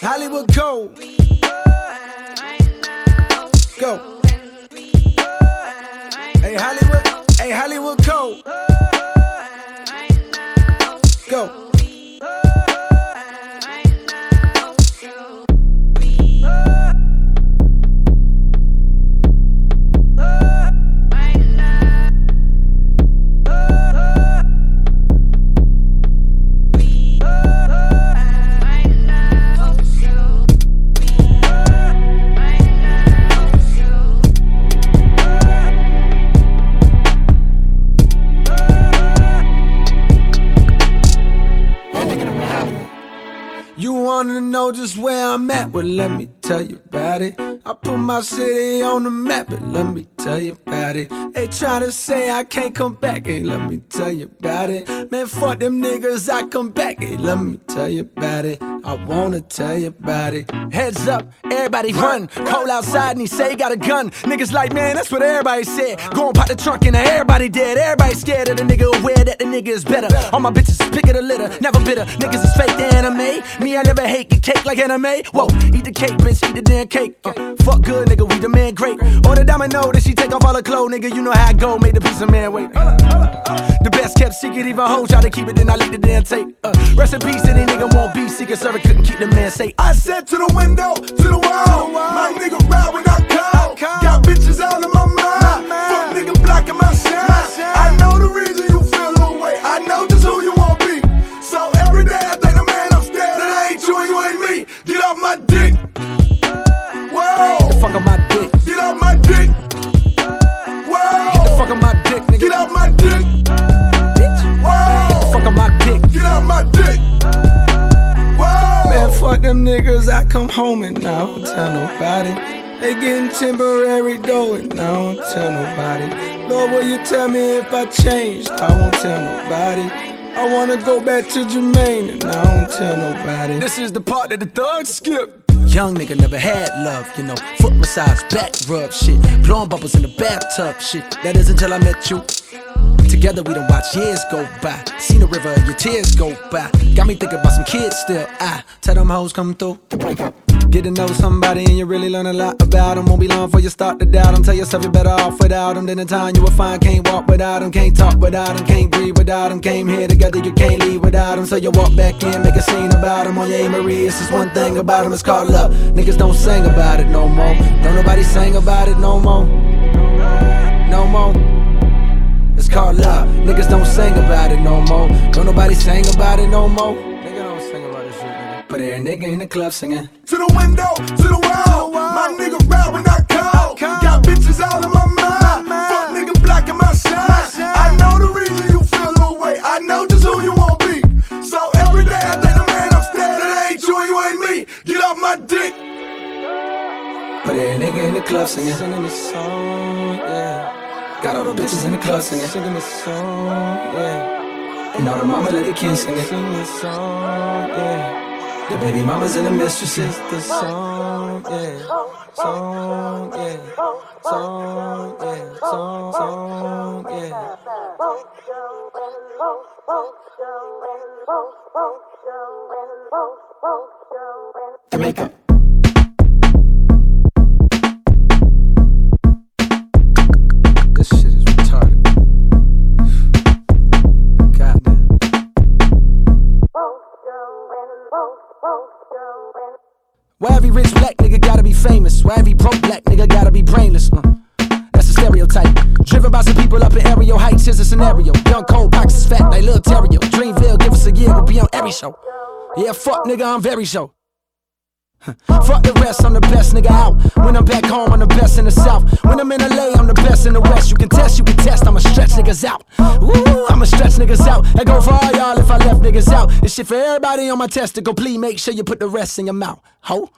Hollywood go. Go. Hey Hollywood, hey Hollywood go. Go. You wanna know just where I'm at? Well, let me tell you about it. I put my city on the map, but let me tell you about it. They try to say I can't come back, hey, let me tell you about it. Man, fuck them niggas, I come back, hey, let me tell you about it. I wanna tell you about it. Heads up, everybody run. Cole outside and he say he got a gun. Niggas like, man, that's what everybody said. Go and pop the trunk and everybody dead. Everybody scared of the nigga, aware that the nigga is better. All my bitches pick of the litter, never bitter. Niggas is fake the anime. Me, I never hate get cake like Anna Mae. Whoa, eat the cake, bitch, eat the damn cake. Uh, fuck good, nigga, we the man great. Order Domino, that she take off all her clothes, nigga. You know how I go, made the piece of man wait. The best kept secret, even hoes try to keep it, then I leak the damn tape. Uh, rest in peace, any nigga won't be secret server, couldn't keep the man say, I said to the window, to the wall. My nigga ride when I call. Got bitches out of my them niggas, I come home and I don't tell nobody. They getting temporary dough and I don't tell nobody. Lord, will you tell me if I changed? I won't tell nobody. I wanna go back to Jermaine and I don't tell nobody. This is the part that the thugs skip. Young nigga never had love, you know. Foot massage, back rub shit. Blowing bubbles in the bathtub shit. That is until I met you. Together we don't watch years go by. Seen the river, your tears go by. Got me thinking about some kids still. I tell them hoes come through to break up. Get to know somebody and you really learn a lot about them. Won't be long before you start to doubt them. Tell yourself you're better off without them. Then in time you will find can't walk without them, can't talk without them, can't breathe without them. Came here together, you can't leave without them. So you walk back in, make a scene about them on your A. It's just one thing about them, it's called love. Niggas don't sing about it no more. Don't nobody sing about it no more. No more. It's called love. Niggas don't sing about it no more. Don't nobody sing about it no more. Nigga don't sing about this shit, nigga. But every nigga in the club singing. To the window, to the wall. My nigga ride when I call. Got bitches out of my mind. Fuck nigga blocking my shine. I know the reason you feel the way. I know just who you want be. So every day I think the man upstairs that ain't you and you ain't me. Get off my dick. But every nigga in the club singing. Singing the song, yeah. Got all the bitches in the club singing. Singing the song, yeah. And all the mama let the kids singing. Sing the song, yeah. The baby mamas and the mistresses. The song, yeah. Song, yeah. Song, yeah. Song, song, yeah. Jamaica. This every rich black nigga gotta be famous? Why every broke black nigga gotta be brainless? Uh, that's a stereotype. Driven by some people up in aerial heights. Here's a scenario. Young Cole pockets is fat like Lil Terrio. Dreamville, give us a year, we'll be on every show. Yeah, fuck nigga, I'm very show. Fuck the rest, I'm the best nigga out. When I'm back home, I'm the best in the south. When I'm in LA, I'm the best in the west. You can test, you can test, I'ma stretch niggas out. Ooh, I'ma stretch niggas out. That go for all y'all if I left niggas out. This shit for everybody on my test testicle. Please make sure you put the rest in your mouth. Ho.